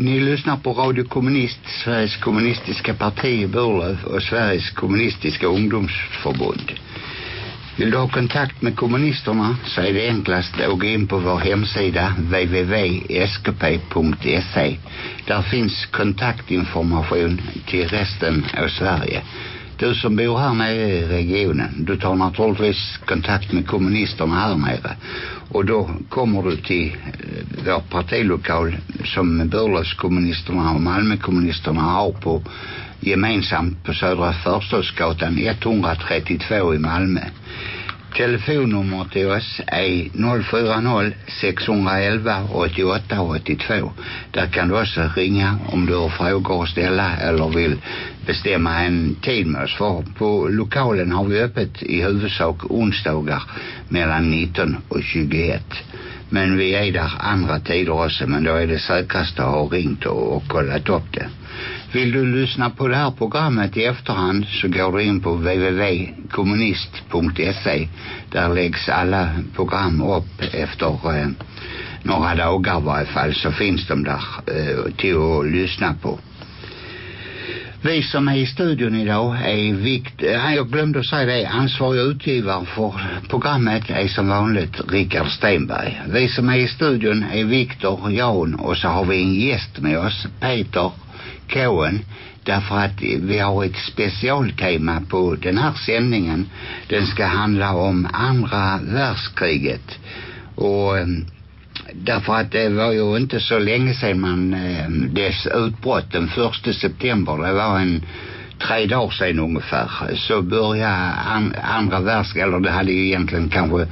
Ni lyssnar på Radio Kommunist, Sveriges kommunistiska parti i Burlöv och Sveriges kommunistiska ungdomsförbund. Vill du ha kontakt med kommunisterna så är det enklast att gå in på vår hemsida www.skp.se. Där finns kontaktinformation till resten av Sverige. Du som bor här nere i regionen, du tar naturligtvis kontakt med kommunisterna här nere. Och då kommer du till eh, vår partilokal som Burlövskommunisterna och Malmökommunisterna har på gemensamt på Södra Förstadsgatan 132 i Malmö. Telefonnummer till oss är 040 611 88 82. Där kan du också ringa om du har frågor att ställa eller vill bestämma en tid med oss. För på lokalen har vi öppet i huvudsak onsdagar mellan 19 och 21. Men vi är där andra tider också men då är det säkrast att ha ringt och, och kollat upp det. Vill du lyssna på det här programmet i efterhand så går du in på www.kommunist.se. Där läggs alla program upp efter eh, några dagar i varje fall så finns de där eh, till att lyssna på. Vi som är i studion idag är vikt, eh, jag glömde att säga det, ansvarig utgivare för programmet är som vanligt Rickard Stenberg. Vi som är i studion är Viktor, Jan och så har vi en gäst med oss, Peter kåen därför att vi har ett specialtema på den här sändningen. Den ska handla om andra världskriget och ehm, därför att det var ju inte så länge sedan man ehm, dess utbrott den första september det var en tre dagar sedan ungefär så började an, andra världskriget eller det hade ju egentligen kanske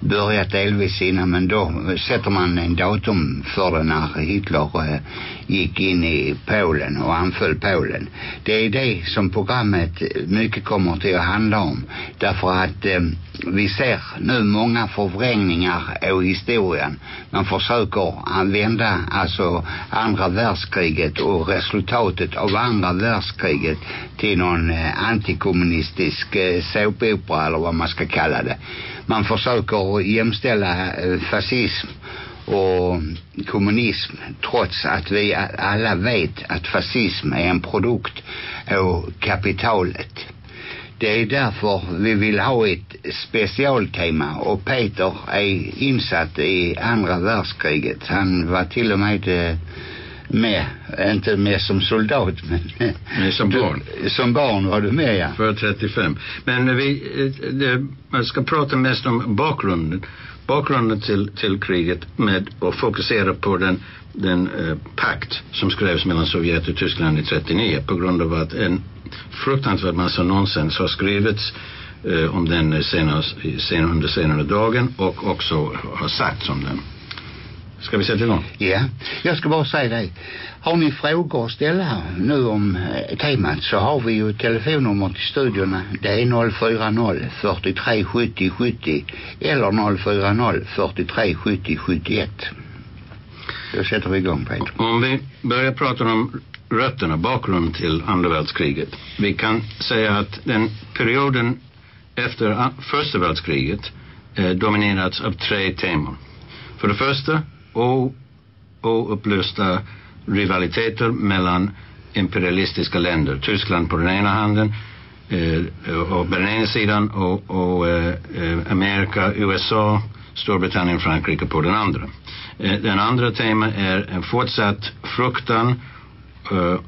börjat delvis innan men då sätter man en datum för det när Hitler eh, gick in i Polen och anföll Polen. Det är det som programmet mycket kommer till att handla om. Därför att eh, vi ser nu många förvrängningar av historien. Man försöker använda alltså andra världskriget och resultatet av andra världskriget till någon eh, antikommunistisk eh, såpopera eller vad man ska kalla det. Man försöker jämställa eh, fascism och kommunism trots att vi alla vet att fascism är en produkt av kapitalet. Det är därför vi vill ha ett specialtema och Peter är insatt i andra världskriget. Han var till och med eh, med, inte med som soldat men Nej, som barn. Du, som barn var du med ja. För 35. Men vi, det, man ska prata mest om bakgrunden bakgrunden till, till kriget med att fokusera på den, den eh, pakt som skrevs mellan Sovjet och Tyskland i 39 på grund av att en fruktansvärd massa nonsens har skrivits eh, om den senare, sen, under senare dagen och också har sagts om den. Ska vi sätta igång? Ja, jag ska bara säga det. Har ni frågor att ställa nu om eh, temat så har vi ju telefonnummer till studiorna. Det är 040 43 70 70 eller 040 43 70 71. Då sätter vi igång Peter. Om vi börjar prata om rötterna, bakgrunden till andra världskriget. Vi kan säga att den perioden efter första världskriget eh, dominerats av tre teman. För det första oupplösta rivaliteter mellan imperialistiska länder. Tyskland på den ena handen eh, och på den ena sidan och, och eh, eh Amerika, USA, Storbritannien, Frankrike på den andra. Eh, den andra temat är en fortsatt fruktan eh,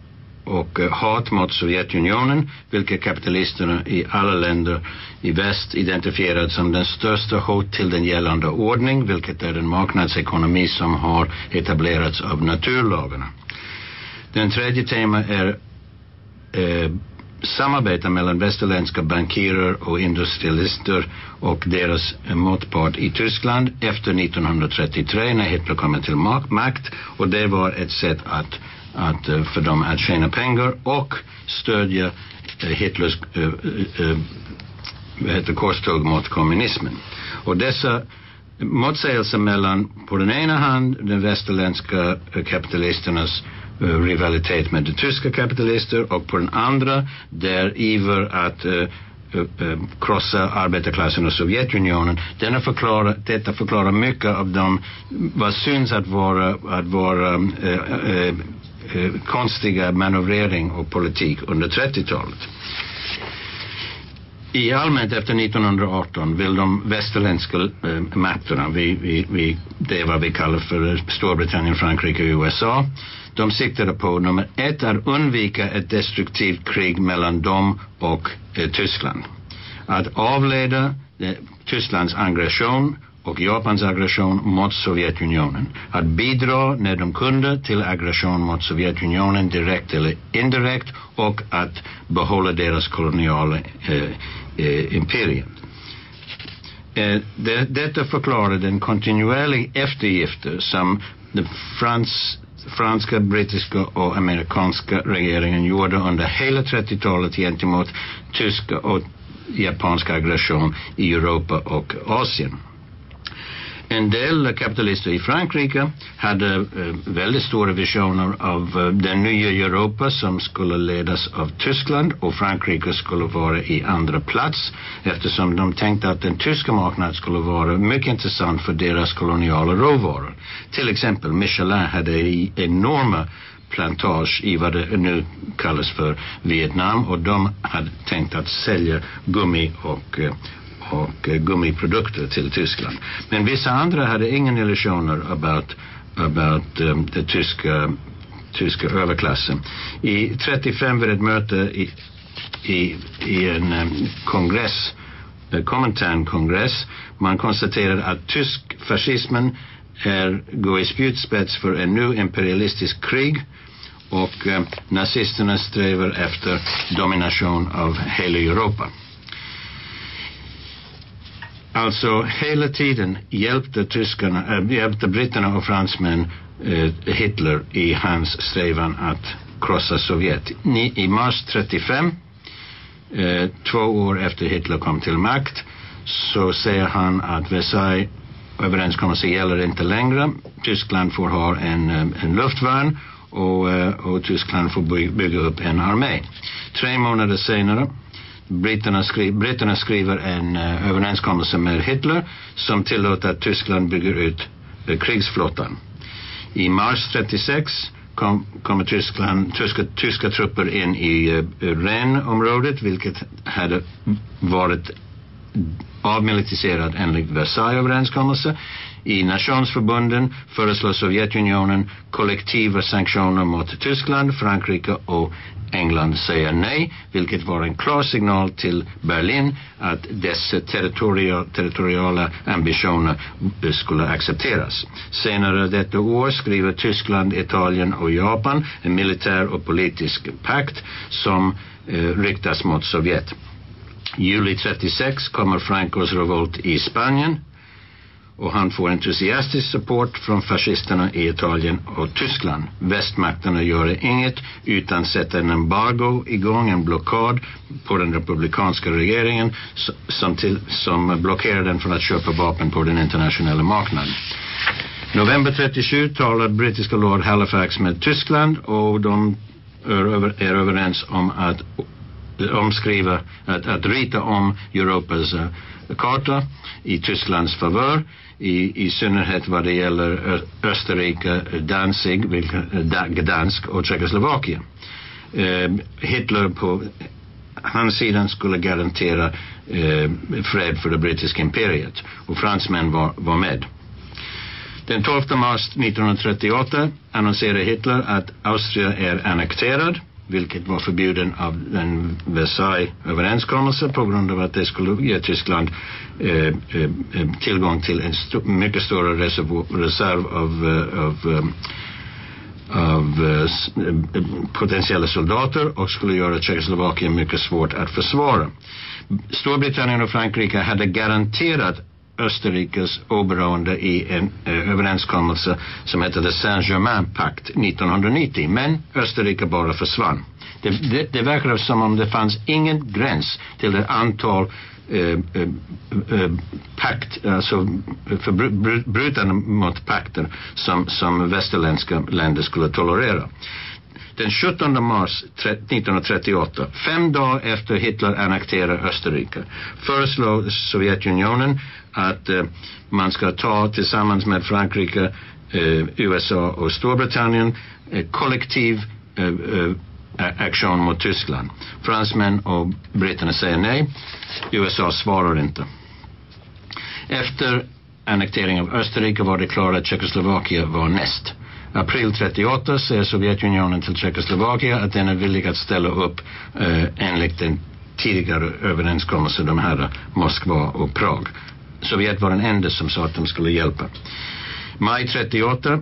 och eh, hat mot Sovjetunionen, vilket kapitalisterna i alla länder i väst identifierat som den största hot till den gällande ordning, vilket är den marknadsekonomi som har etablerats av naturlagarna. Den tredje tema är eh, samarbete mellan västerländska bankirer och industrialister och deras eh, motpart i Tyskland efter 1933 när Hitler kommer till makt och det var ett sätt att att, eh, för dem att tjäna pengar och stödja eh, Hitlers uh, uh, heter korståg mot kommunismen. Och dessa motsägelser mellan på den ena hand den västerländska kapitalisternas rivalitet med de tyska kapitalister och på den andra där iver att uh, uh, krossa arbetarklassen och Sovjetunionen. Denna förklara, detta förklarar mycket av de vad syns att vara, att vara uh, eh, konstiga manövrering och politik under 30-talet. I allmänt efter 1918 vill de västerländska eh, makterna, vi, vi, vi, det är vad vi kallar för Storbritannien, Frankrike och USA, de siktade på nummer ett att undvika ett destruktivt krig mellan dem och eh, Tyskland. Att avleda eh, Tysklands aggression och Japans aggression mot Sovjetunionen. Att bidra när de kunde till aggression mot Sovjetunionen direkt eller indirekt och att behålla deras koloniala eh, eh, imperium. Eh, det, detta förklarar den kontinuerliga eftergifter som den frans, franska, brittiska och amerikanska regeringen gjorde under hela 30-talet gentemot tyska och japanska aggression i Europa och Asien. En del kapitalister i Frankrike hade eh, väldigt stora visioner av eh, den nya Europa som skulle ledas av Tyskland och Frankrike skulle vara i andra plats eftersom de tänkte att den tyska marknaden skulle vara mycket intressant för deras koloniala råvaror. Till exempel Michelin hade enorma plantage i vad det nu kallas för Vietnam och de hade tänkt att sälja gummi och eh, och eh, gummiprodukter till Tyskland. Men vissa andra hade ingen illusioner about, about eh, um, den tyska, tyska överklassen. I 35 vid ett möte i, i, i en um, kongress, Komintern-kongress, man konstaterade att tysk fascismen är, går i spjutspets för en ny imperialistisk krig och eh, nazisterna strävar efter domination av hela Europa. Alltså hela tiden hjälpte tyskarna, äh, hjälpte britterna och fransmän äh, Hitler i hans strävan att krossa Sovjet. Ni, I mars 35, äh, eh, två år efter Hitler kom till makt, så säger han att Versailles överenskommelse gäller inte längre. Tyskland får ha en, en luftvärn och, och Tyskland får bygga upp en armé. Tre månader senare britterna, skri britterna skriver en uh, överenskommelse med Hitler som tillåter att Tyskland bygger ut uh, krigsflottan. I mars 36 kom, kommer Tyskland, tyska, tyska trupper in i uh, Rhenområdet vilket hade varit avmilitiserad enligt Versaillesöverenskommelsen. I nationsförbunden föreslår Sovjetunionen kollektiva sanktioner mot Tyskland, Frankrike och England säger nej, vilket var en klar signal till Berlin att dess territorial, territoriala ambitioner skulle accepteras. Senare detta år skriver Tyskland, Italien och Japan en militär och politisk pakt som eh, riktas mot Sovjet. Juli 36 kommer Francos revolt i Spanien och han får entusiastisk support från fascisterna i Italien och Tyskland. Västmakterna gör inget utan sätter en embargo igång, en blockad på den republikanska regeringen som, till, som blockerar den från att köpa vapen på den internationella marknaden. November 37 talar brittiska Lord Halifax med Tyskland och de är, över, är överens om att omskriva, att, att rita om Europas uh, karta i Tysklands favör i, i synnerhet vad det gäller eh, Österrike, eh, Danzig, Gdansk och Tjeckoslovakien. Eh, Hitler på hans sidan skulle garantera eh, fred för det brittiska imperiet och fransmän var, var med. Den 12 mars 1938 annonserade Hitler att Austria är annekterad vilket var förbjuden av den Versailles-överenskommelse på grund av att det skulle ge Tyskland eh, eh, eh tillgång till en st mycket större reserv av, eh, av, eh, av eh, eh, potentiella soldater och skulle göra Tjeckoslovakien mycket svårt att försvara. Storbritannien och Frankrike hade garanterat Österrikes oberoende i en eh, överenskommelse som hette The Saint-Germain-pakt 1990. Men Österrike bara försvann. Det, det, det verkar som om det fanns ingen gräns till det antal eh, eh, eh pakt, alltså förbrytande mot pakter som, som västerländska länder skulle tolerera den 17 mars 1938, fem dagar efter Hitler annekterar Österrike, föreslår Sovjetunionen att eh, man ska ta tillsammans med Frankrike, eh, USA och Storbritannien eh, kollektiv eh, eh, aktion mot Tyskland. Fransmän och britterna säger nej. USA svarar inte. Efter annekteringen av Österrike var det klart att Tjeckoslovakien var näst. April 38 säger Sovjetunionen till Tjeckoslovakien att den är villig att ställa upp eh, enligt den tidigare överenskommelsen de hade Moskva och Prag. Sovjet var den enda som sa att de skulle hjälpa. Maj 38 eh,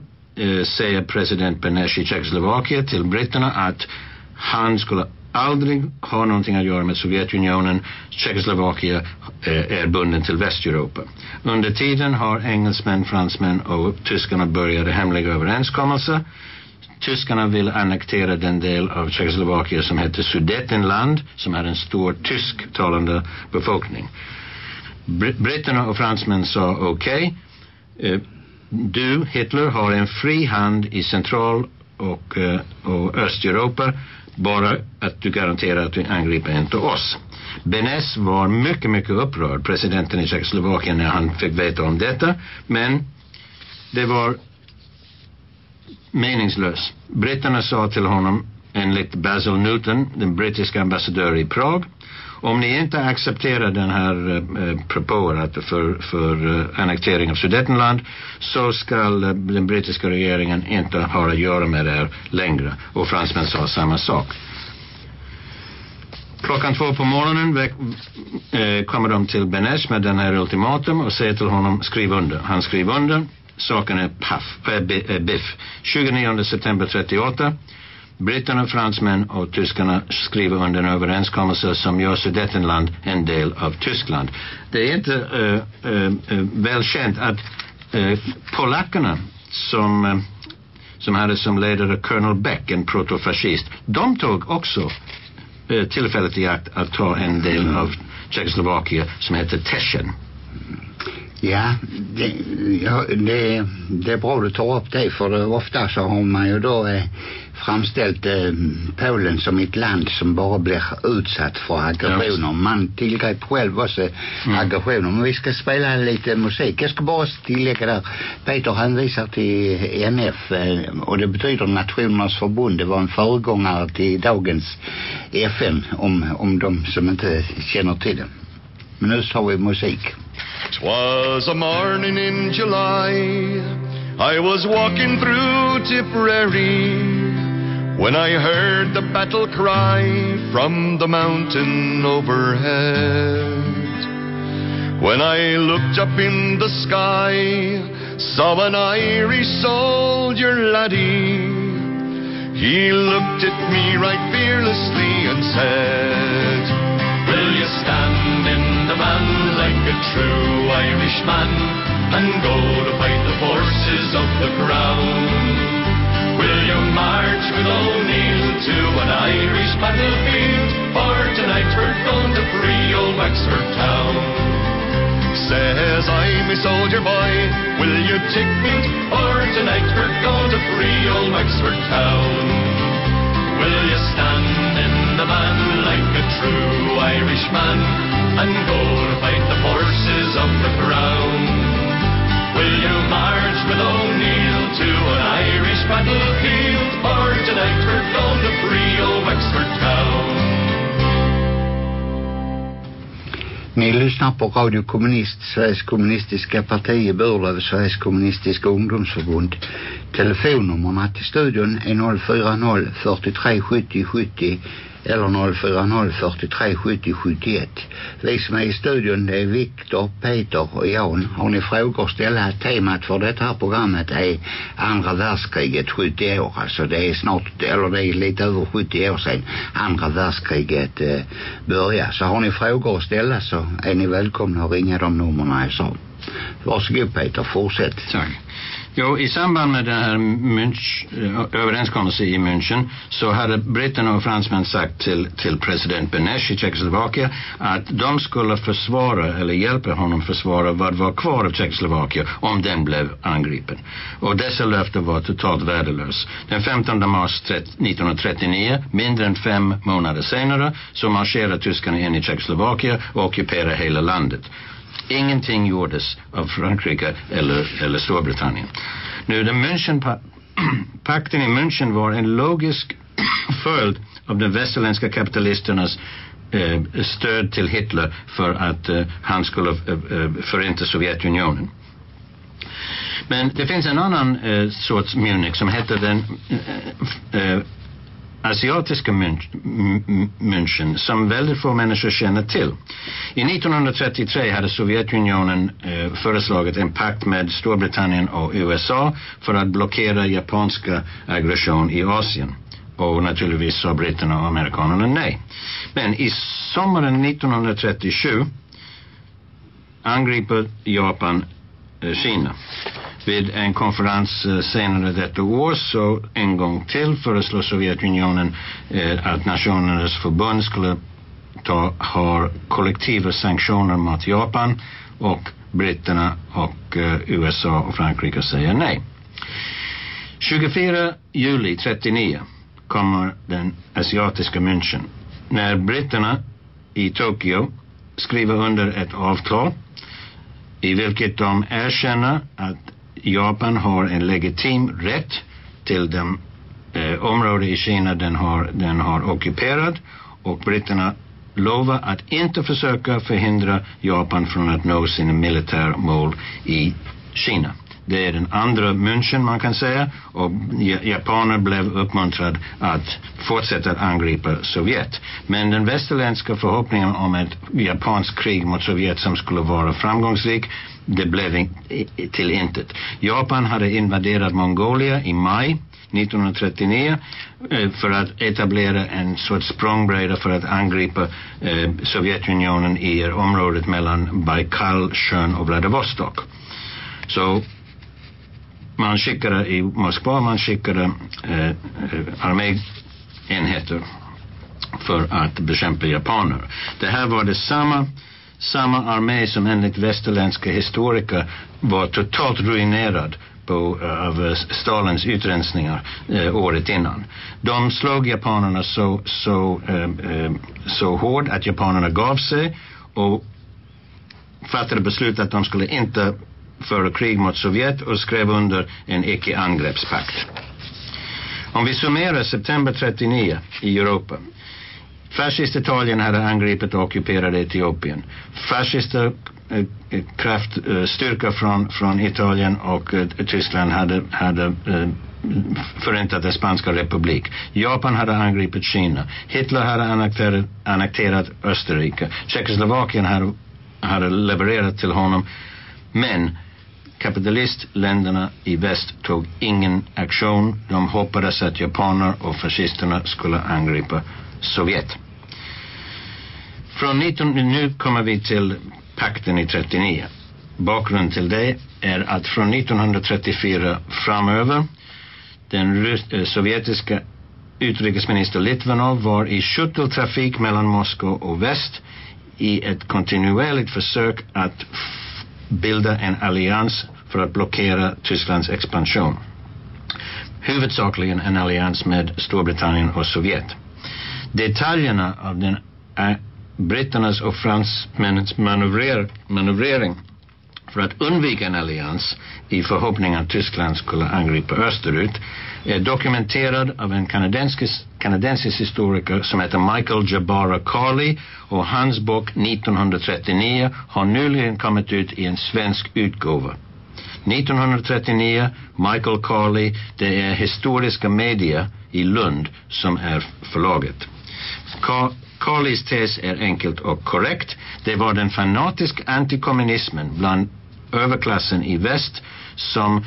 säger president Benesh i Tjeckoslovakien till britterna att han skulle aldrig har någonting att göra med Sovjetunionen. Tjeckoslovakien eh, är bunden till Västeuropa. Under tiden har engelsmän, fransmän och tyskarna börjat hemliga överenskommelser. Tyskarna vill annektera den del av Tjeckoslovakien som heter Sudetenland, som är en stor tysktalande befolkning. Britterna och fransmän sa okej. Okay. Eh, du, Hitler, har en fri hand i central och, eh, och Östeuropa bara att du garanterar att du angriper inte oss. Benes var mycket, mycket upprörd, presidenten i Tjeckoslovakien, när han fick veta om detta. Men det var meningslöst. Britterna sa till honom, enligt Basil Newton, den brittiska ambassadören i Prag, om ni inte accepterar den här eh, eh propån för, för eh, annektering av Sudetenland så ska eh, den brittiska regeringen inte ha att göra med det längre. Och fransmän sa samma sak. Klockan två på morgonen väck, eh, kommer de till Benesh med den här ultimatum och säger till honom skriv under. Han skriver under. Saken är paff, äh, biff. 29 september 38 Britterna, fransmän och tyskarna skriver under en överenskommelse som gör Sudetenland en del av Tyskland. Det är inte uh, uh, uh, välkänt att uh, polackerna som, som hade som ledare Colonel Beck, en protofascist, de tog också tillfället i akt att ta en del av Tjeckoslovakien som heter Teschen. Ja, det, ja det, det är bra du tar upp det för ofta så har man ju då eh, framställt eh, Polen som ett land som bara blir utsatt för aggressioner. Ja. Man tillgrep själv också mm. aggressioner. Men vi ska spela lite musik. Jag ska bara tillägga där. Peter hänvisar till NF eh, och det betyder Nationernas förbund. Det var en föregångare till dagens FN om, om de som inte känner till det. Men nu tar vi musik. Twas a morning in July. I was walking through Tipperary when I heard the battle cry from the mountain overhead. When I looked up in the sky, saw an Irish soldier laddie. He looked at me right fearlessly and said, Will you stand in the man like a true Irishman and go to fight the forces of the crown? March with O'Neill to an Irish battlefield? For tonight we're going to free old Wexford town. Says I'm a soldier boy, will you take me? For tonight we're going to free old Wexford town. Will you stand in the man like a true Irishman? and go to fight the forces of the crown. Will you march with O'Neill battlefield, or tonight we're going to free old Wexford town? Ni lyssnar på Radio Kommunist, Sveriges kommunistiska parti i Burlöv, Sveriges kommunistiska ungdomsförbund. Telefonnummerna till studion är 040 43 70 70 eller 040 43 70 71. Vi som är i studion det är Viktor, Peter och Jan. Har ni frågor ställa? Temat för detta här programmet är andra världskriget 70 år. Alltså det är snart, eller det är lite över 70 år sedan andra världskriget eh, började. Så har ni frågor att ställa så är ni välkomna att ringa de nummerna jag sa. Varsågod Peter, fortsätt. Tack. Jo, i samband med den här Münch, eh, överenskommelsen i München så hade britterna och fransmän sagt till, till president Benesch i Tjeckoslovakien att de skulle försvara eller hjälpa honom försvara vad var kvar av Tjeckoslovakien om den blev angripen. Och dessa löften var totalt värdelös. Den 15 mars 1939, mindre än fem månader senare, så marscherade tyskarna in i Tjeckoslovakien och ockuperade hela landet. Ingenting gjordes av Frankrike eller, eller Storbritannien. Nu, den Münchenpakten i München var en logisk följd av de västerländska kapitalisternas eh, stöd till Hitler för att eh, han skulle eh, eh förinta Sovjetunionen. Men det finns en annan eh, sorts Munich som heter den eh, eh asiatiska München som väldigt få människor känner till. I 1933 hade Sovjetunionen eh, föreslagit en pakt med Storbritannien och USA för att blockera japanska aggression i Asien. Och naturligtvis sa britterna och amerikanerna nej. Men i sommaren 1937 angriper Japan eh, Kina. Vid en konferens eh, senare detta år så en gång till föreslår Sovjetunionen eh, att Nationernas förbund skulle ta, ha kollektiva sanktioner mot Japan och britterna och eh, USA och Frankrike säger nej. 24 juli 39 kommer den asiatiska München när britterna i Tokyo skriver under ett avtal i vilket de erkänner att Japan har en legitim rätt till de eh, områden i Kina den har, den har ockuperat och britterna lovar att inte försöka förhindra Japan från att nå sina militära mål i Kina. Det är den andra München man kan säga och japaner blev uppmuntrade att fortsätta att angripa Sovjet. Men den västerländska förhoppningen om ett japanskt krig mot Sovjet som skulle vara framgångsrik det blev till intet. Japan hade invaderat Mongolia i maj 1939 eh, för att etablera en sorts språngbräda för att angripa eh, Sovjetunionen i området mellan Baikalsjön och Vladivostok. Så man skickade i Moskva, man skickade eh, eh, arméenheter för att bekämpa japaner. Det här var detsamma samma armé som enligt västerländska historiker var totalt ruinerad på, uh, av uh, Stalins utrensningar uh, året innan. De slog japanerna så, så, så hårt att japanerna gav sig och fattade beslut att de skulle inte föra krig mot Sovjet och skrev under en icke-angreppspakt. Om vi summerar september 39 i Europa Fascist-Italien hade angripit och ockuperat Etiopien. Fascister eh, eh, kraftstyrka eh, från, från Italien och Tyskland hade, hade förintat den spanska republik. Japan hade angripit Kina. Hitler hade annekterat, annekterat Österrike. Tjeckoslovakien hade, hade levererat till honom. Men kapitalistländerna i väst tog ingen aktion. De hoppades att japaner och fascisterna skulle angripa Sovjet. Från 19, nu kommer vi till pakten i 39. Bakgrunden till det är att från 1934 framöver den eh, sovjetiska utrikesminister Litvanov var i skytteltrafik mellan Moskva och väst i ett kontinuerligt försök att bilda en allians för att blockera Tysklands expansion. Huvudsakligen en allians med Storbritannien och Sovjet. Detaljerna av den eh, britternas och fransmännens manövrer, manövrering för att undvika en allians i förhoppning att Tyskland skulle angripa österut är dokumenterad av en kanadensisk, kanadensisk historiker som heter Michael Jabara Carley och hans bok 1939 har nyligen kommit ut i en svensk utgåva. 1939, Michael Carley, det är historiska media i Lund som är förlaget. Carlys tes är enkelt och korrekt. Det var den fanatiska antikommunismen bland överklassen i väst som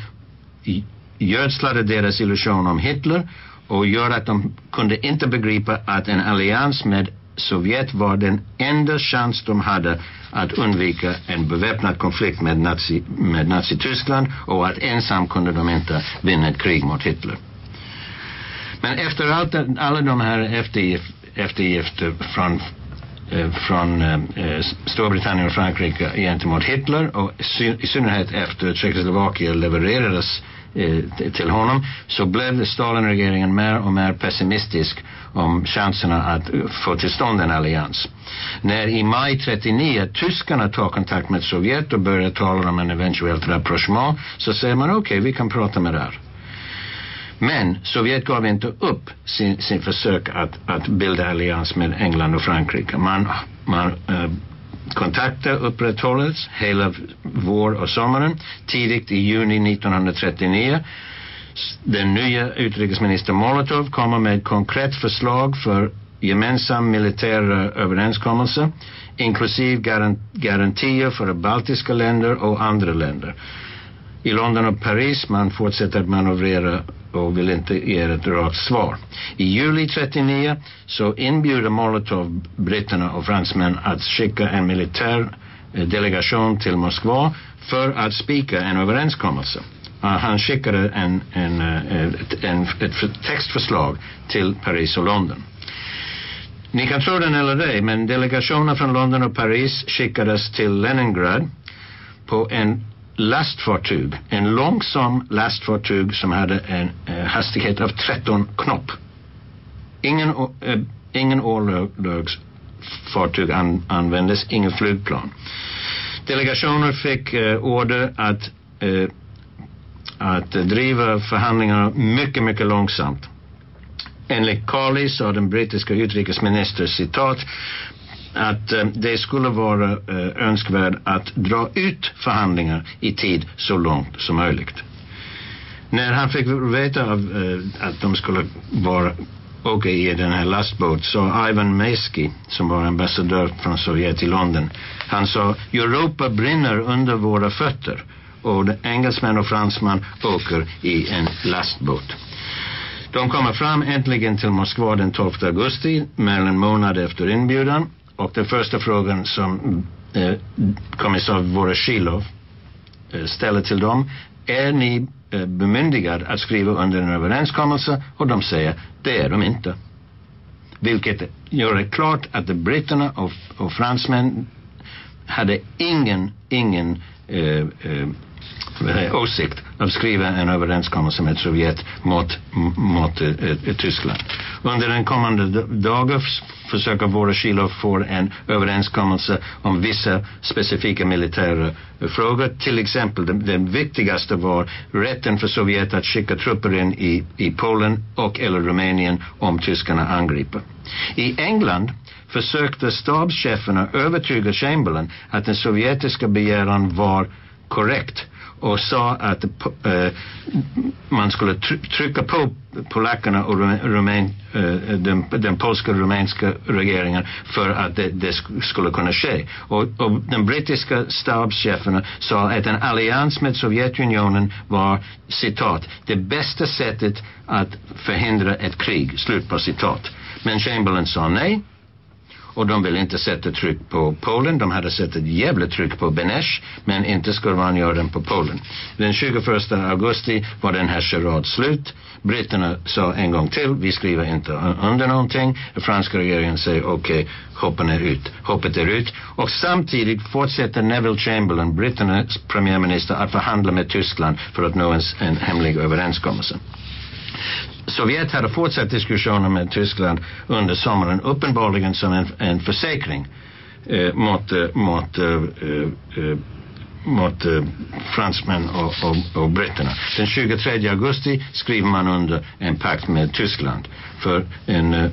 gödslade deras illusion om Hitler och gör att de kunde inte begripa att en allians med Sovjet var den enda chans de hade att undvika en beväpnad konflikt med, Nazi, med Nazityskland och att ensam kunde de inte vinna ett krig mot Hitler. Men efter allt, alla de här eftergifter från eh, från eh, eh, Storbritannien och Frankrike gentemot Hitler och i synnerhet efter Tjeckoslovakien levererades till honom så blev Stalinregeringen mer och mer pessimistisk om chanserna att få till stånd en allians. När i maj 39 tyskarna tar kontakt med Sovjet och börjar tala om en eventuellt rapprochement så säger man okej, okay, vi kan prata med det här. Men Sovjet gav inte upp sin, sin försök att, att bilda allians med England och Frankrike. Man, man eh, kontakter upprätthållits hela vår och sommaren. Tidigt i juni 1939 den nya utrikesminister Molotov kommer med ett konkret förslag för gemensam militär eh, överenskommelse inklusive garantier för baltiska länder och andra länder. I London och Paris man fortsätter att manövrera och vill inte ge ett rakt svar. I juli 39 så inbjuder Molotov britterna och fransmän att skicka en militär eh, delegation till Moskva för att spika en överenskommelse. Ah, han skickade en, en, eh, ett, en, ett textförslag till Paris och London. Ni kan tro den eller ej, men delegationer från London och Paris skickades till Leningrad på en lastfartyg, en långsam lastfartyg som hade en eh, hastighet av 13 knopp. Ingen, eh, ingen fartyg an, användes, ingen flygplan. Delegationer fick eh, order att, eh, att driva förhandlingarna mycket, mycket långsamt. Enligt Carly sa den brittiska utrikesministern citat att eh, det skulle vara eh, önskvärt att dra ut förhandlingar i tid så långt som möjligt. När han fick veta av, eh, att de skulle vara åka i den här lastbåt så Ivan Meski som var ambassadör från Sovjet i London han sa Europa brinner under våra fötter och engelsmän och fransmän åker i en lastbåt. De kommer fram äntligen till Moskva den 12 augusti, mer än en månad efter inbjudan och den första frågan som eh, kommissar Voroshilov eh, ställer till dem är ni eh, bemyndigade att skriva under en överenskommelse och de säger det är de inte. Vilket gör det klart att britterna och, och fransmän hade ingen, ingen eh, eh, åsikt att skriva en överenskommelse med Sovjet mot, mot eh, eh, Tyskland. Under den kommande dagen försöker Voroshilov få en överenskommelse om vissa specifika militära eh, frågor. Till exempel den, den viktigaste var rätten för Sovjet att skicka trupper in i, i Polen och eller Rumänien om tyskarna angriper. I England försökte stabscheferna övertyga Chamberlain att den sovjetiska begäran var korrekt och sa att eh, man skulle trycka på polackerna och rumän, eh, den, den polska och rumänska regeringen för att det, det skulle kunna ske. Och, och den brittiska stabscheferna sa att en allians med Sovjetunionen var citat det bästa sättet att förhindra ett krig. Slut på citat. Men Chamberlain sa nej och de ville inte sätta tryck på Polen. De hade satt ett jävla tryck på Benesh men inte skulle man göra den på Polen. Den 21 augusti var den här charad slut. Britterna sa en gång till, vi skriver inte under någonting. Franska regeringen säger okej, okay, hoppen är ut. Hoppet är ut. Och samtidigt fortsätter Neville Chamberlain, britternas premiärminister, att förhandla med Tyskland för att nå en, en hemlig överenskommelse. Sovjet hade fortsatt diskussioner med Tyskland under sommaren uppenbarligen som en, en försäkring eh, mot, eh, mot, eh, eh mot eh, fransmän och, och, och britterna. Den 23 augusti skriver man under en pakt med Tyskland för en eh,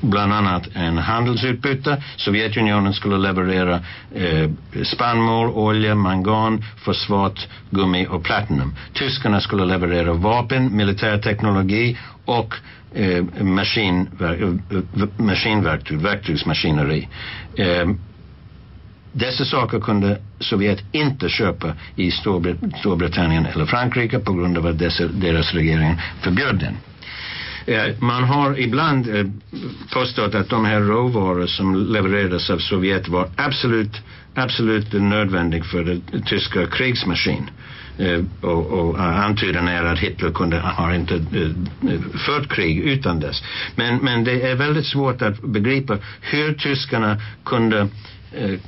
bland annat en handelsutbyte. Sovjetunionen skulle leverera eh, spannmål, olja, mangan, fosfat, gummi och platinum. Tyskarna skulle leverera vapen, militärteknologi och eh, maskinver eh, maskinverktyg, verktygsmaskineri. Eh, dessa saker kunde Sovjet inte köpa i Storbritannien eller Frankrike på grund av att dessa, deras regering förbjöd den. Man har ibland eh, påstått att de här råvaror som levererades av Sovjet var absolut, absolut nödvändiga för den tyska krigsmaskin. Eh, och, och eh, antydan är att Hitler kunde, eh, har inte eh, eh, fört krig utan dess. Men, men det är väldigt svårt att begripa hur tyskarna kunde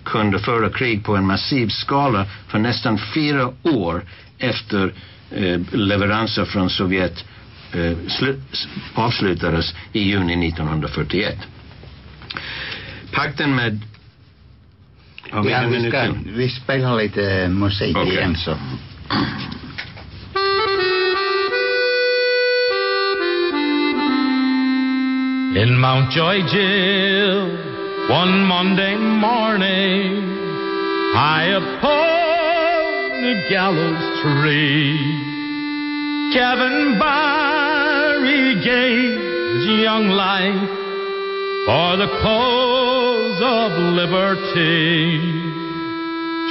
kunde föra krig på en massiv skala för nästan fyra år efter eh, leveranser från Sovjet eh, avslutades i juni 1941. Pakten med... Ja, vi, vi, ska, vi spelar lite musik okay. igen så. In Mount Joy Jill, one Monday morning, high upon the gallows tree, Kevin Barry gave his young life for the cause of liberty.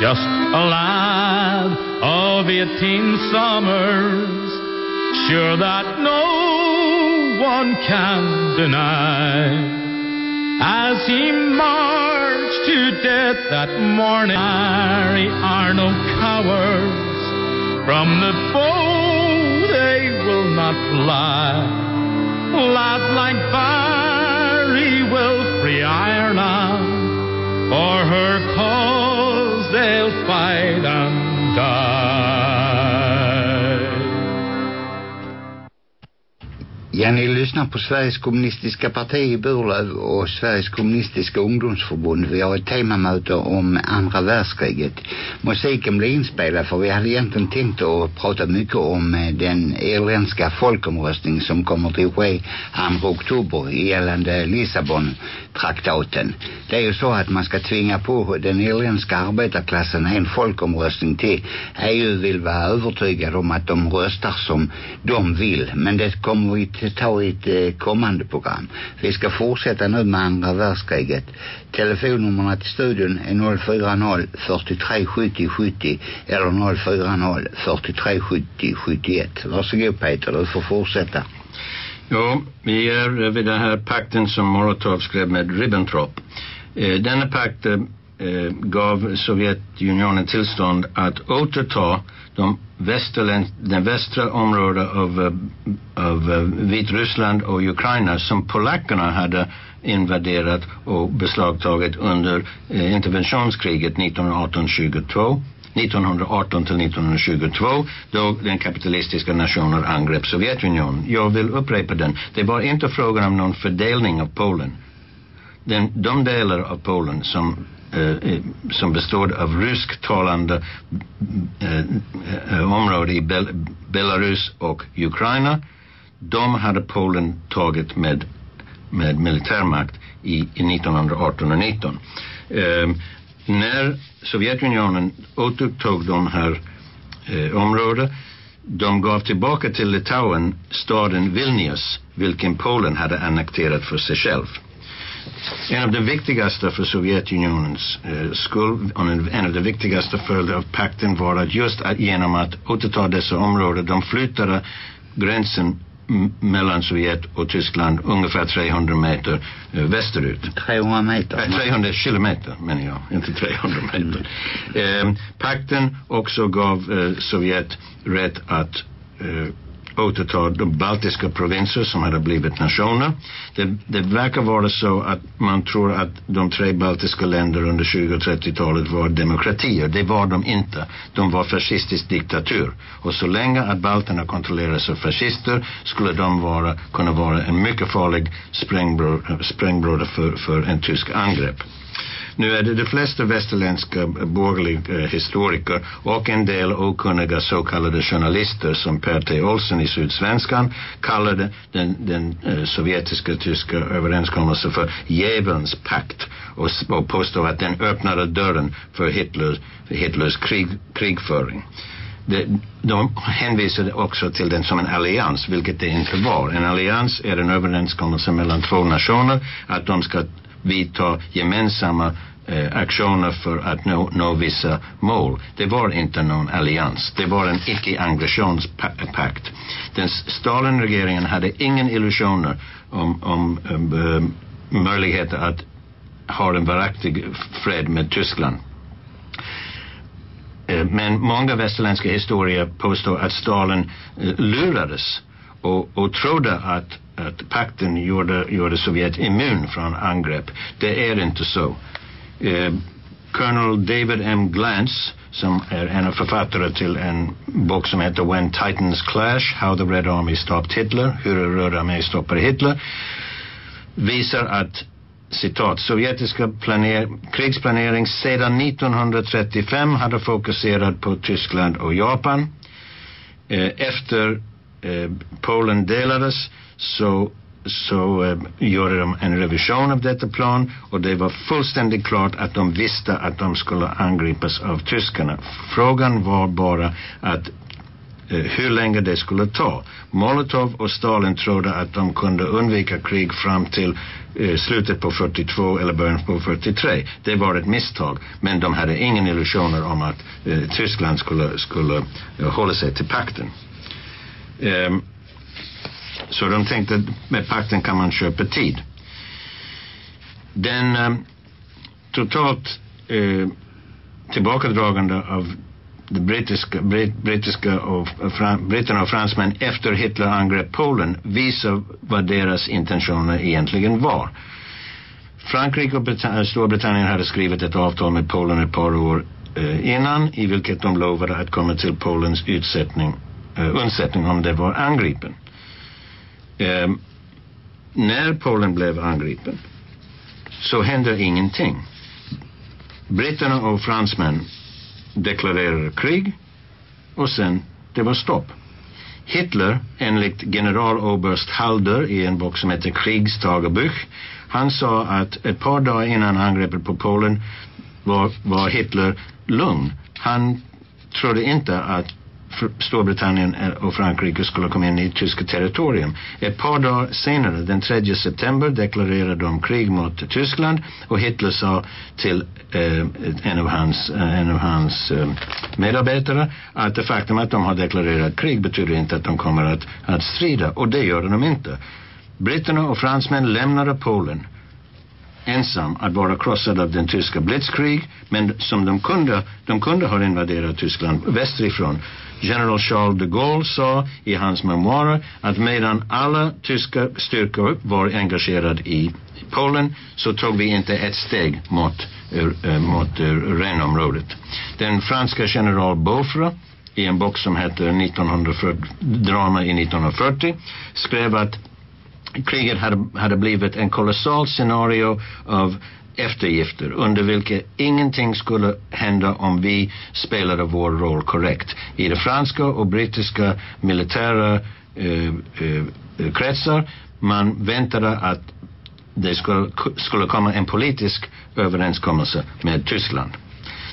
Just a lad of eighteen summers, sure that no one can deny. As he marched to death that morning, Harry are no cowards. From the foe not fly. Lads like Barry will free Ireland for her cause they'll fight and die. Ja, ni lyssnar på Sveriges kommunistiska parti i Burlöv och Sveriges kommunistiska ungdomsförbund. Vi har ett temamöte om andra världskriget. Musiken blir inspelad för vi hade egentligen tänkt att prata mycket om eh, den irländska folkomröstning som kommer till ske 2 oktober gällande Lissabon-traktaten. Det är ju så att man ska tvinga på den irländska arbetarklassen en folkomröstning till. EU vill vara övertygad om att de röstar som de vill. Men det kommer vi till ta i ett kommande program. Vi ska fortsätta nu med andra världskriget. Telefonnummerna till studion är 040 43 70 70 eller 040 43 70 71. Varsågod Peter, du får fortsätta. Ja, vi är vid den här pakten som Molotov skrev med Ribbentrop. Eh, denna pakt eh, eh, gav Sovjetunionen tillstånd att återta de den västra området av, eh, av eh, Vitryssland och Ukraina som polackerna hade invaderat och beslagtagit under eh, interventionskriget 1918-22 1918 till 1922 då den kapitalistiska nationen angrep Sovjetunionen. Jag vill upprepa den. Det var inte frågan om någon fördelning av Polen. Den, de delar av Polen som Eh, som bestod av rysktalande eh, eh, område i Bel Belarus och Ukraina. De hade Polen tagit med, med militärmakt i, i 1918 och 19. Eh, när Sovjetunionen återupptog de här eh, områdena de gav tillbaka till Litauen staden Vilnius vilken Polen hade annekterat för sig själv. En av de viktigaste för Sovjetunionens eh, skull och en, av de viktigaste följder av pakten var att just att genom att återta dessa områden de flyttade gränsen mellan Sovjet och Tyskland ungefär 300 meter eh, västerut. 300 meter? Eh, 300 kilometer menar jag, inte 300 meter. Eh, pakten också gav eh, Sovjet rätt att eh, återta de baltiska provinser som hade blivit nationer. Det, det verkar vara så att man tror att de tre baltiska länderna under 20 och 30-talet var demokratier. Det var de inte. De var fascistisk diktatur. Och så länge att balterna kontrollerades av fascister skulle de vara, kunna vara en mycket farlig sprängbråda för, för en tysk angrepp. Nu är det de flesta västerländska borgerliga eh, historiker och en del okunniga så kallade journalister som Per T. Olsen i Sydsvenskan kallade den, den eh, sovjetiska tyska överenskommelsen för djävulens pakt och, och påstår att den öppnade dörren för Hitler, Hitlers krig, krigföring. De, de hänvisade också till den som en allians, vilket det inte var. En allians är en överenskommelse mellan två nationer att de ska vidta gemensamma eh, aktioner för att nå, nå vissa mål. Det var inte någon allians. Det var en icke-aggressionspakt. Den Stalin-regeringen hade ingen illusioner om, om eh, möjligheter att ha en varaktig fred med Tyskland. Eh, Men många västerländska historier påstår att Stalin eh, lurades och, och trodde att, att pakten gjorde, gjorde Sovjet immun från angrepp. Det är inte så. Eh, Colonel David M. Glantz som är en av författare till en bok som heter When Titans Clash, How the Red Army Stopped Hitler, hur Röda armén stoppade Hitler, visar att citat, sovjetiska planer, krigsplanering sedan 1935 hade fokuserat på Tyskland och Japan. Eh, efter eh, Polen delades så, så eh, gjorde de en revision av detta plan och det var fullständigt klart att de visste att de skulle angripas av tyskarna. Frågan var bara att eh, hur länge det skulle ta. Molotov och Stalin trodde att de kunde undvika krig fram till eh, slutet på 42 eller början på 43. Det var ett misstag. Men de hade ingen illusioner om att eh, Tyskland skulle, skulle eh, hålla sig till pakten. Ehm, så de tänkte att med pakten kan man köpa tid. Den eh, totalt eh, tillbakadragande av det brittiska, brit, brittiska och fran, britterna och fransmän efter Hitler-angrepp Polen visar vad deras intentioner egentligen var. Frankrike och Britann eh, Storbritannien hade skrivit ett avtal med Polen ett par år eh, innan i vilket de lovade att komma till Polens utsättning, eh, undsättning om det var angripen. Eh, när Polen blev angripen så hände ingenting. Britterna och fransmän deklarerade krig och sen det var stopp. Hitler, enligt generaloberst Halder i en bok som heter Kriegstagebuch, han sa att ett par dagar innan angreppet på Polen var, var Hitler lugn. Han trodde inte att Storbritannien och Frankrike skulle komma in i tyska territorium. Ett par dagar senare, den 3 september, deklarerade de krig mot Tyskland och Hitler sa till eh, en av hans, eh, en av hans eh, medarbetare att det faktum att de har deklarerat krig betyder inte att de kommer att, att strida och det gör de inte. Britterna och fransmän lämnade Polen ensam att vara krossad av den tyska blitzkrig men som de kunde, de kunde ha invaderat Tyskland västerifrån. General Charles de Gaulle sa i hans memoarer att medan alla tyska styrkor var engagerade i Polen så tog vi inte ett steg mot, uh, mot uh, Rhenområdet. Den franska general Beaufort i en bok som heter 1940, Drama i 1940 skrev att kriget hade, hade blivit en kolossal scenario av eftergifter under vilka ingenting skulle hända om vi spelade vår roll korrekt. I det franska och brittiska militära eh, eh, kretsar man väntade att det skulle, skulle komma en politisk överenskommelse med Tyskland.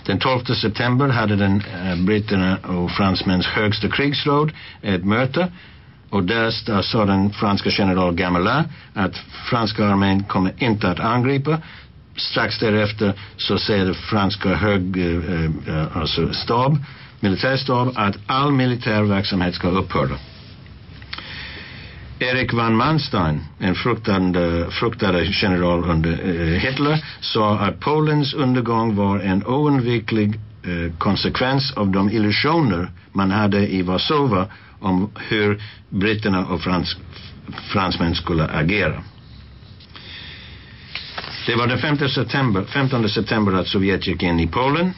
Den 12 september hade den eh, britterna och fransmäns högsta krigsråd ett möte och där sa den franska general Gamelin att franska armén kommer inte att angripa. Strax därefter så säger det franska hög, eh, eh, alltså stab, militärstab att all militär verksamhet ska upphöra. Erik van Manstein, en fruktande, fruktade general under eh, Hitler, sa att Polens undergång var en oundviklig eh, konsekvens av de illusioner man hade i Warszawa om hur britterna och frans, fransmän skulle agera. Det var den 15 september, 15 september att Sovjet gick in i Polen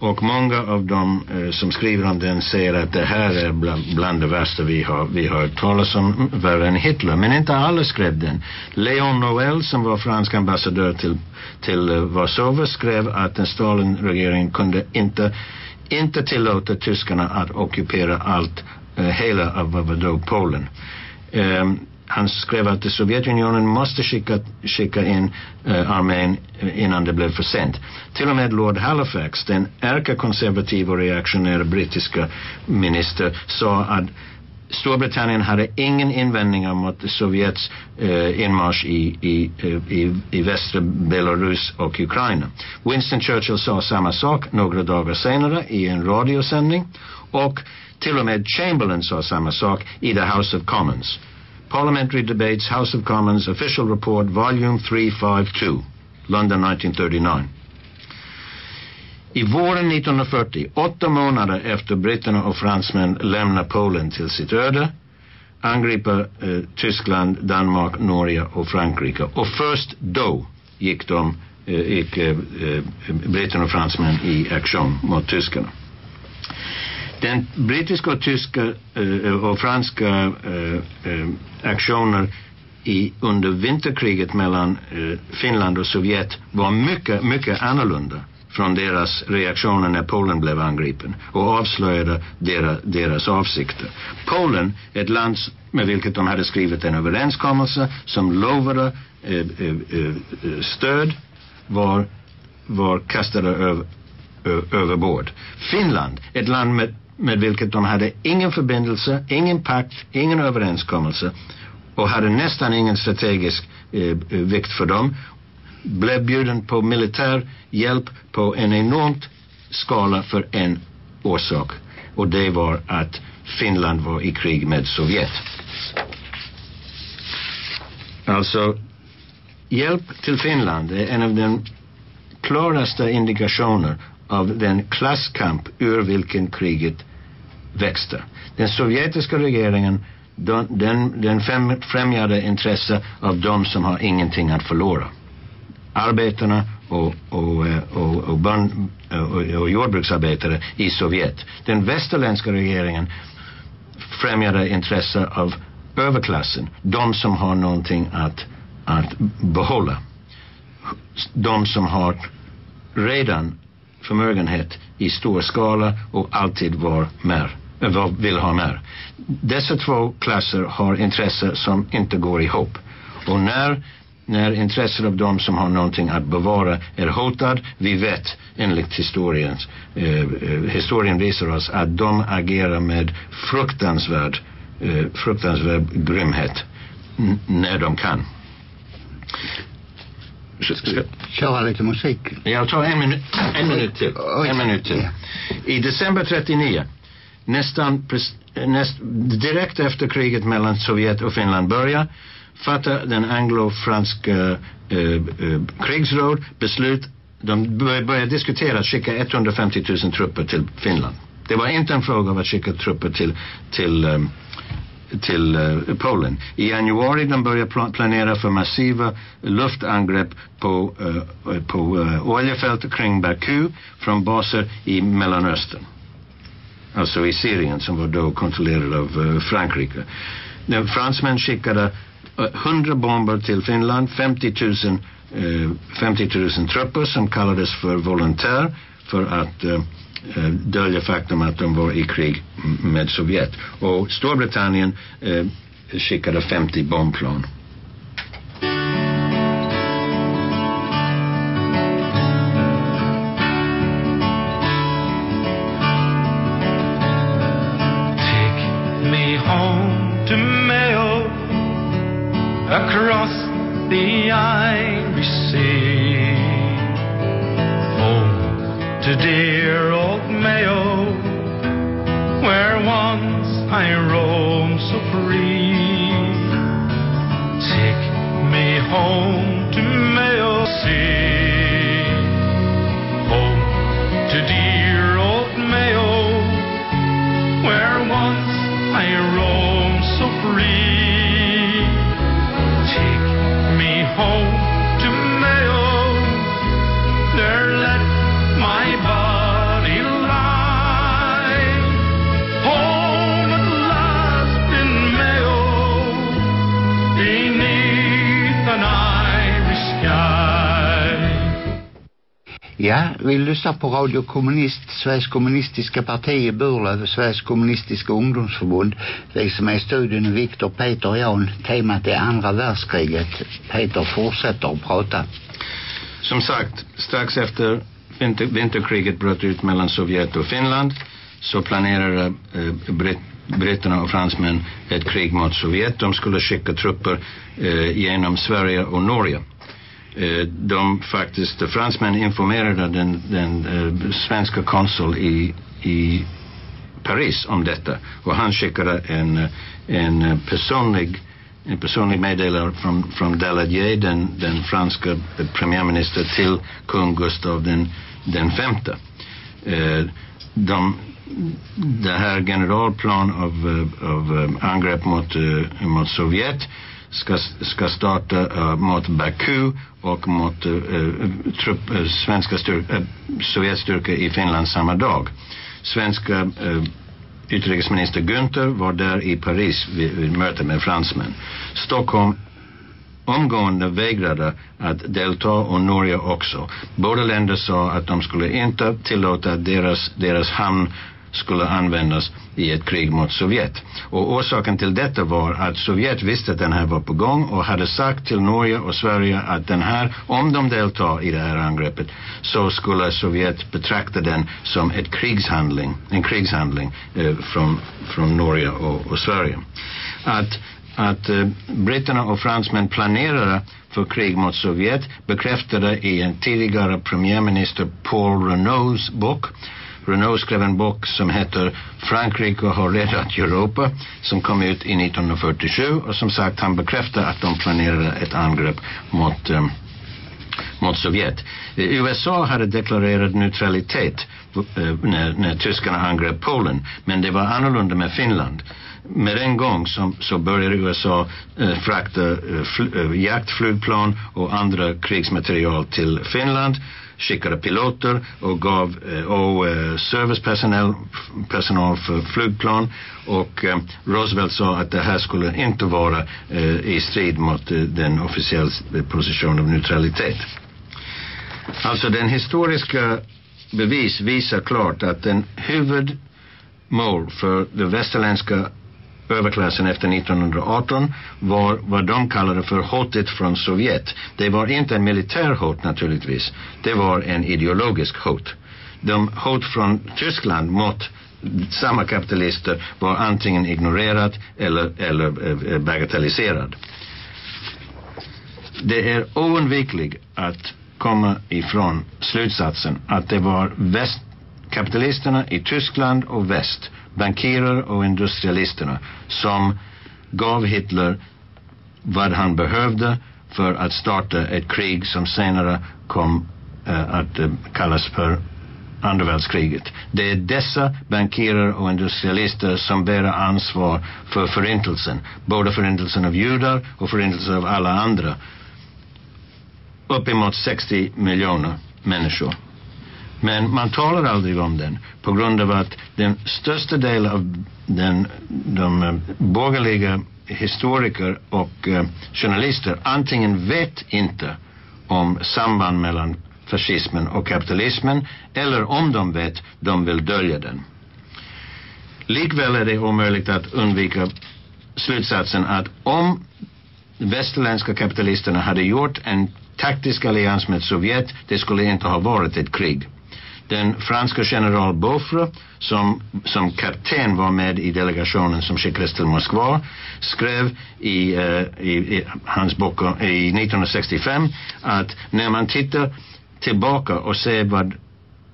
och många av dem eh, som skriver om den säger att det här är bland, bland det värsta vi har, vi har hört talas om, mm, värre än Hitler. Men inte alla skrev den. Leon Noël som var fransk ambassadör till, till eh, Warszawa skrev att den Stalin-regeringen kunde inte, inte tillåta tyskarna att ockupera allt, Eh, hela av vad då Polen. Um, han skrev att Sovjetunionen måste skicka, skicka in uh, armén eh, innan det blev för sent. Till och med Lord Halifax, den ärkekonservativa och reaktionära brittiska minister, sa att Storbritannien hade ingen invändningar mot Sovjets eh, inmarsch i, i, i, i västra Belarus och Ukraina. Winston Churchill sa samma sak några dagar senare i en radiosändning och till och med Chamberlain sa samma sak i the House of Commons. Parliamentary Debates, House of Commons, Official Report, Volume 352, London 1939. I våren 1940, åtta månader efter britterna och fransmän lämnar Polen till sitt öde, angriper eh, Tyskland, Danmark, Norge och Frankrike. Och först då gick, de, eh, gick eh, eh britterna och fransmän i aktion mot tyskarna. Den brittiska och tyska eh, och franska eh, eh, aktioner i, under vinterkriget mellan eh, Finland och Sovjet var mycket, mycket annorlunda från deras reaktioner när Polen blev angripen och avslöjade deras, deras avsikter. Polen, ett land med vilket de hade skrivit en överenskommelse som lovade eh, eh, eh, stöd var, var kastade över, överbord. Finland, ett land med, med vilket de hade ingen förbindelse, ingen pakt, ingen överenskommelse och hade nästan ingen strategisk eh, vikt för dem blev bjuden på militär hjälp på en enormt skala för en orsak. Och det var att Finland var i krig med Sovjet. Alltså, hjälp till Finland är en av de klaraste indikationer av den klasskamp ur vilken kriget växte. Den sovjetiska regeringen den, den, den främjade intresse av de som har ingenting att förlora arbetarna och, och, eh, och, och, band, och, eh, och jordbruksarbetare i Sovjet. Den västerländska regeringen främjade intresse av överklassen, de som har någonting att, att behålla. De som har redan förmögenhet i stor skala och alltid var mer, vill ha mer. Dessa två klasser har intresse som inte går ihop. Och när när intresset av de som har någonting att bevara är hotad. Vi vet enligt historiens, eh, eh historien visar oss att de agerar med fruktansvärd, eh, fruktansvärd grymhet när de kan. Ska köra lite musik? Jag tar en minut, en minut till. En minut till. I december 39 nästan näst, direkt efter kriget mellan Sovjet och Finland började fatta den anglo-franska eh, eh, eh, krigsråd beslut de börjar diskutera att skicka 150 000 trupper till Finland. Det var inte en fråga om att skicka trupper till, till, um, till uh, Polen. I januari de börjar planera för massiva luftangrepp på, uh, på uh, oljefält kring Baku från baser i Mellanöstern. Alltså i Syrien som var då kontrollerad av eh, Frankrike. Fransmän skickade eh, 100 bomber till Finland, 50 000, eh, 50 000 trupper som kallades för volontär för att eh, eh, dölja faktum att de var i krig med Sovjet. Och Storbritannien eh, skickade 50 bombplan. Across the Irish Ja, vi lyssnar på Radio Kommunist, Sveriges kommunistiska parti i Burlöv, Sveriges kommunistiska ungdomsförbund. Vi som är i studion är Viktor, Peter och Jan. Temat är andra världskriget. Peter fortsätter att prata. Som sagt, strax efter vinter, vinterkriget bröt ut mellan Sovjet och Finland så planerade eh, Brit, britterna och fransmän ett krig mot Sovjet. De skulle skicka trupper eh, genom Sverige och Norge. Eh, de faktiskt, fransmän informerade den, den eh, svenska konsul i, i Paris om detta och han skickade en, en personlig en personlig meddelare från, från Daladier, den, den franska premiärminister till kung Gustav den, den femte. Eh, de, det här generalplan av, eh, av eh, angrepp mot, mot Sovjet ska, ska starta uh, mot Baku och mot uh, trupp, uh, svenska styrka, uh, Sovjetstyrkor i Finland samma dag. Svenska uh, utrikesminister Günther var där i Paris vid, vid möte med fransmän. Stockholm omgående vägrade att delta och Norge också. Båda länder sa att de skulle inte tillåta deras, deras hamn skulle användas i ett krig mot Sovjet. Och orsaken till detta var att Sovjet visste att den här var på gång och hade sagt till Norge och Sverige att den här, om de deltar i det här angreppet, så skulle Sovjet betrakta den som ett krigshandling, en krigshandling eh, från, från Norge och, och Sverige. Att att eh, britterna och fransmän planerade för krig mot Sovjet bekräftade i en tidigare premiärminister Paul Renaults bok. Renault skrev en bok som heter Frankrike har räddat Europa som kom ut i 1947 och som sagt han bekräftar att de planerade ett angrepp mot eh, mot Sovjet. Eh, USA hade deklarerat neutralitet eh, när, när tyskarna angrep Polen men det var annorlunda med Finland med en gång som, så började USA eh, frakta eh, fl, eh, jaktflygplan och andra krigsmaterial till Finland skickade piloter och gav eh, och, eh, servicepersonal personal för flygplan och eh, Roosevelt sa att det här skulle inte vara eh, i strid mot eh, den officiella eh, positionen av neutralitet. Alltså den historiska bevis visar klart att den huvudmål för det västerländska överklassen efter 1918 var vad de kallade för hotet från Sovjet. Det var inte en militär hot naturligtvis. Det var en ideologisk hot. De hot från Tyskland mot samma kapitalister var antingen ignorerat eller, eller eh, eh bagatelliserad. Det är oundvikligt att komma ifrån slutsatsen att det var västkapitalisterna i Tyskland och väst bankirer och industrialisterna som gav Hitler vad han behövde för att starta ett krig som senare kom eh, att eh, kallas för andra världskriget. Det är dessa bankirer och industrialister som bär ansvar för förintelsen. Både förintelsen av judar och förintelsen av alla andra. Uppemot 60 miljoner människor. Men man talar aldrig om den på grund av att den största delen av den, de eh, borgerliga historiker och eh, journalister antingen vet inte om samband mellan fascismen och kapitalismen eller om de vet, de vill dölja den. Likväl är det omöjligt att undvika slutsatsen att om västerländska kapitalisterna hade gjort en taktisk allians med Sovjet, det skulle inte ha varit ett krig den franska general Beaufre som, som kapten var med i delegationen som skickades till Moskva skrev i, uh, i, i hans bok i 1965 att när man tittar tillbaka och ser vad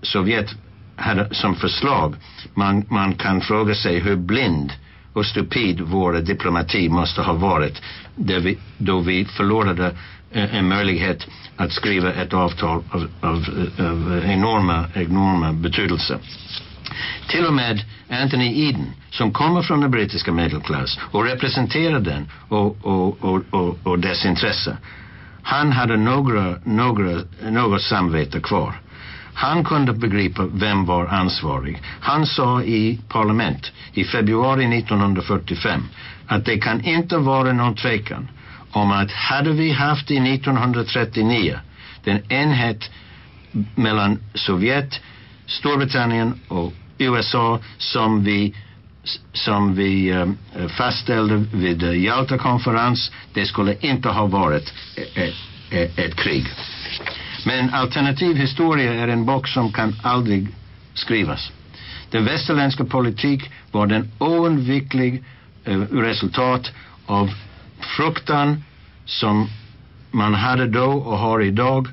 Sovjet hade som förslag man, man kan fråga sig hur blind och stupid vår diplomati måste ha varit vi, då vi förlorade Eh, en möjlighet att skriva ett avtal av, av, av enorma, enorma betydelse. Till och med Anthony Eden som kommer från den brittiska medelklass och representerar den och, och, och, och, och dess intresse. Han hade några, några, något samvete kvar. Han kunde begripa vem var ansvarig. Han sa i parlament i februari 1945 att det kan inte vara någon tvekan om att hade vi haft i 1939 den enhet mellan Sovjet, Storbritannien och USA som vi som vi eh, fastställde vid Jalta-konferens, det skulle inte ha varit ett, ett, ett krig. Men alternativ historia är en bok som kan aldrig skrivas. Den västerländska politik var den oundviklig eh, resultat av fruktan som man hade då och har idag.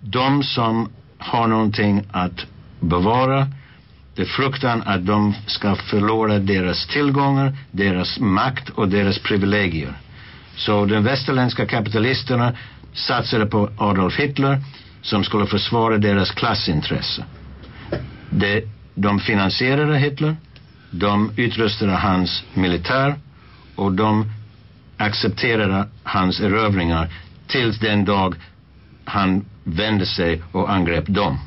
De som har någonting att bevara, det är fruktan att de ska förlora deras tillgångar, deras makt och deras privilegier. Så de västerländska kapitalisterna satsade på Adolf Hitler som skulle försvara deras klassintresse. De, de finansierade Hitler, de utrustade hans militär och de accepterade hans erövringar tills den dag han vände sig och angrep dem.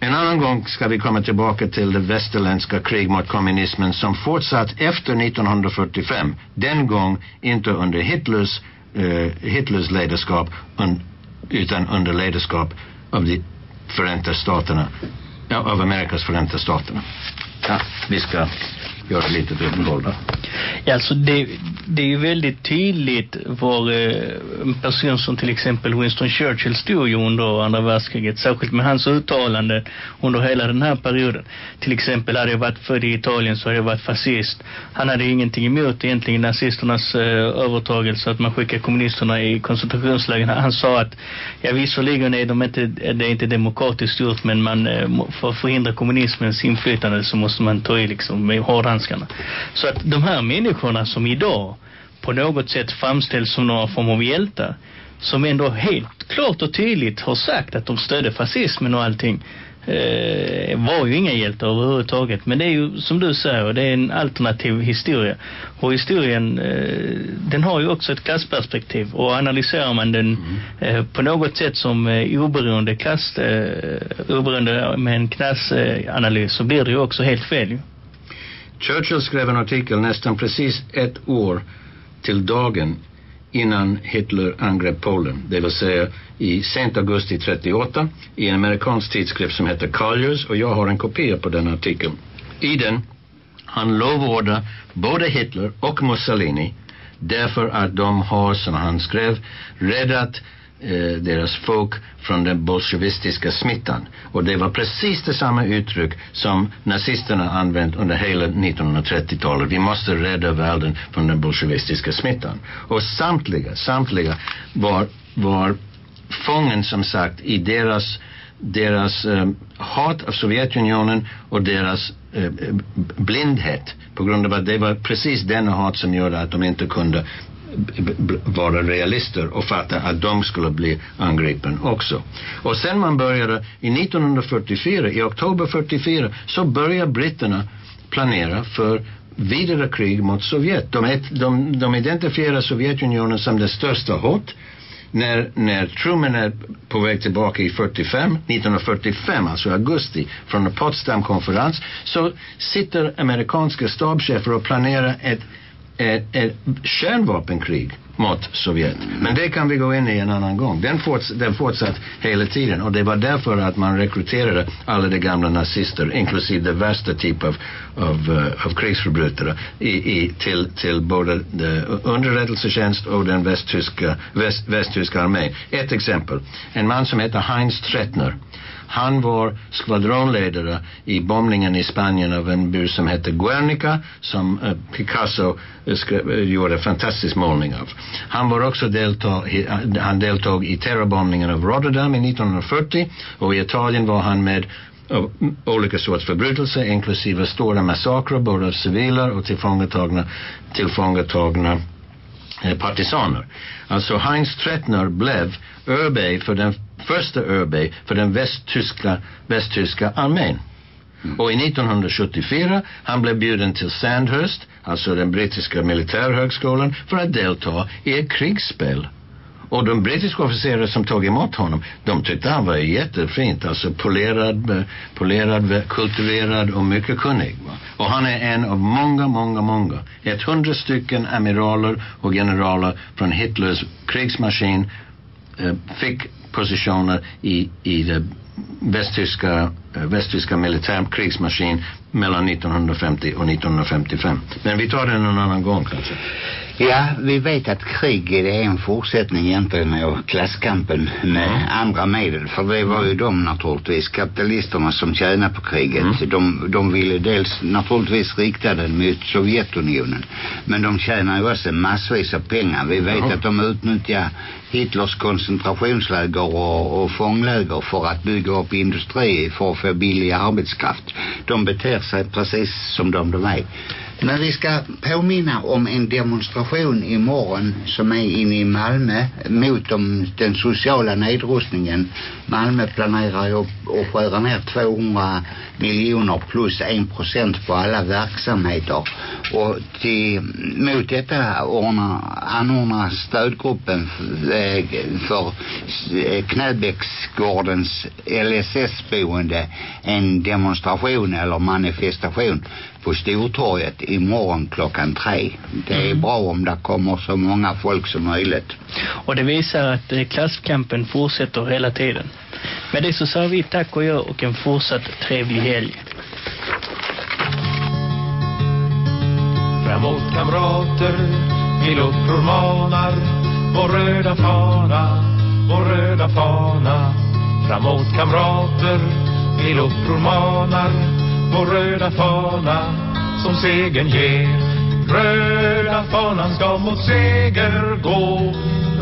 En annan gång ska vi komma tillbaka till det västerländska krig mot kommunismen som fortsatt efter 1945. Den gång inte under Hitlers, eh, Hitlers ledarskap un, utan under ledarskap av de Förenta Staterna, ja, av Amerikas Förenta Staterna. Ja, vi ska gör det lite uppehåll där. Ja, alltså det, det är ju väldigt tydligt var eh, en person som till exempel Winston Churchill stod ju under andra världskriget, särskilt med hans uttalande under hela den här perioden. Till exempel hade jag varit född i Italien så hade jag varit fascist. Han hade ingenting emot egentligen nazisternas eh, övertagelse att man skickar kommunisterna i koncentrationslägen. Han sa att ja visserligen är de inte, det är inte demokratiskt gjort men man, eh, för att förhindra kommunismens inflytande så måste man ta i liksom med hårdhandskarna. Så att de här människorna som idag på något sätt framställs som några form av hjältar som ändå helt klart och tydligt har sagt att de stödde fascismen och allting eh, var ju inga hjältar överhuvudtaget men det är ju som du säger det är en alternativ historia och historien eh, den har ju också ett klassperspektiv och analyserar man den mm. eh, på något sätt som eh, oberoende klass eh, oberoende med en klassanalys så blir det ju också helt fel ju. Churchill skrev en artikel nästan precis ett år till dagen innan Hitler angrep Polen, det vill säga i sent augusti 38 i en amerikansk tidskrift som heter Colliers och jag har en kopia på den artikeln. I den han lovordar både Hitler och Mussolini därför att de har, som han skrev, räddat eh, deras folk från den bolsjevistiska smittan. Och det var precis det samma uttryck som nazisterna använt under hela 1930-talet. Vi måste rädda världen från den bolsjevistiska smittan. Och samtliga, samtliga var, var fången som sagt i deras deras eh, hat av Sovjetunionen och deras eh, blindhet på grund av att det var precis denna hat som gjorde att de inte kunde vara realister och fatta att de skulle bli angripen också. Och sen man började i 1944, i oktober 44, så började britterna planera för vidare krig mot Sovjet. De, de, de identifierar Sovjetunionen som det största hot när, när Truman är på väg tillbaka i 45, 1945, alltså augusti, från en Potsdam-konferens, så sitter amerikanska stabschefer och planerar ett ett, ett kärnvapenkrig mot Sovjet. Men det kan vi gå in i en annan gång. Den, forts, den fortsatt hela tiden och det var därför att man rekryterade alla de gamla nazister, inklusive den värsta typ av, av, uh, av krigsförbrytare i, i, till, till både underrättelsetjänst och den västtyska, väst, västtyska armén. Ett exempel, en man som heter Heinz Trettner han var skvadronledare i bombningen i Spanien av en by som hette Guernica som eh, Picasso eh, eh, gjorde fantastisk målning av. Han var också deltag, han deltog i terrorbombningen av Rotterdam i 1940 och i Italien var han med av mm, olika sorts förbrytelser inklusive stora massakrer både av civila och tillfångatagna, tillfångatagna partisaner. Alltså Heinz Trettner blev ÖB för den första ÖB för den västtyska, västtyska armén. Mm. Och i 1974 han blev bjuden till Sandhurst, alltså den brittiska militärhögskolan, för att delta i ett krigsspel. Och de brittiska officerare som tog emot honom, de tyckte han var jättefint, alltså polerad, polerad, kultiverad och mycket kunnig. Och han är en av många, många, många, ett hundra stycken amiraler och generaler från Hitlers krigsmaskin eh, fick positioner i, i det västtyska, eh, västtyska militärkrigsmaskin mellan 1950 och 1955. Men vi tar den en annan gång kanske. Ja, vi vet att krig är en fortsättning egentligen av klasskampen med Mm. andra medel. För det var ju de naturligtvis, kapitalisterna som tjänade på kriget. De, de ville dels naturligtvis rikta den mot Sovjetunionen. Men de tjänar ju också massvis av pengar. Vi vet Ja. att de utnyttjar Hitlers koncentrationsläger och, och fångläger för att bygga upp industri för att få billig arbetskraft. De beter sig precis som de de är. Men vi ska påminna om en demonstration imorgon som är inne i Malmö mot de, den sociala nedrustningen. Malmö planerar ju att att skära ner 200 miljoner plus 1 procent på alla verksamheter. Och till, mot detta ordnar, anordnar stödgruppen för eh, Knäbäcksgårdens LSS-boende en demonstration eller manifestation på Stortorget imorgon klockan tre. Det är bra om det kommer så många folk som möjligt. Och det visar att eh, klasskampen fortsätter hela tiden. Med det så säger vi tack och jag och en fortsatt trevlig helg. Framåt kamrater, till uppror manar Vår röda fana, vår röda fana. Framåt kamrater, till uppror manar Vår röda fana, som segern ger Röda fanan ska mot seger gå.